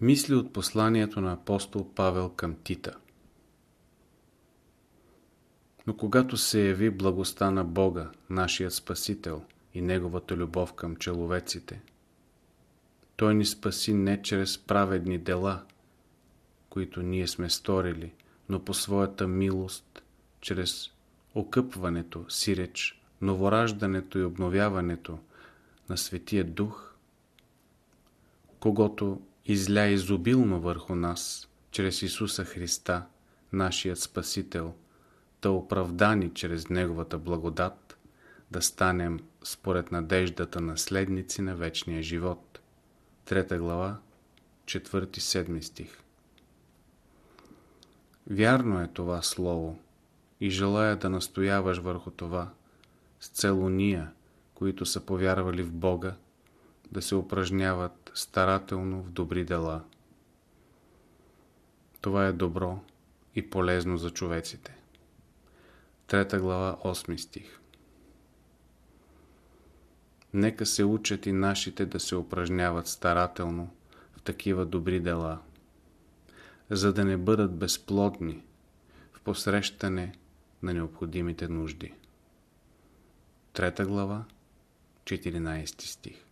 Мисли от посланието на апостол Павел към Тита. Но когато се яви благостта на Бога, нашият Спасител и Неговата любов към человеците, Той ни спаси не чрез праведни дела, които ние сме сторили, но по своята милост, чрез окъпването, сиреч, новораждането и обновяването на Светия Дух, когато изля изобилно върху нас, чрез Исуса Христа, нашият Спасител, да оправдани чрез Неговата благодат, да станем според надеждата наследници на вечния живот. Трета глава, 4-7 стих Вярно е това слово и желая да настояваш върху това, с цел уния, които са повярвали в Бога, да се упражняват старателно в добри дела. Това е добро и полезно за човеците. Трета глава, 8 стих Нека се учат и нашите да се упражняват старателно в такива добри дела, за да не бъдат безплодни в посрещане на необходимите нужди. Трета глава, 14 стих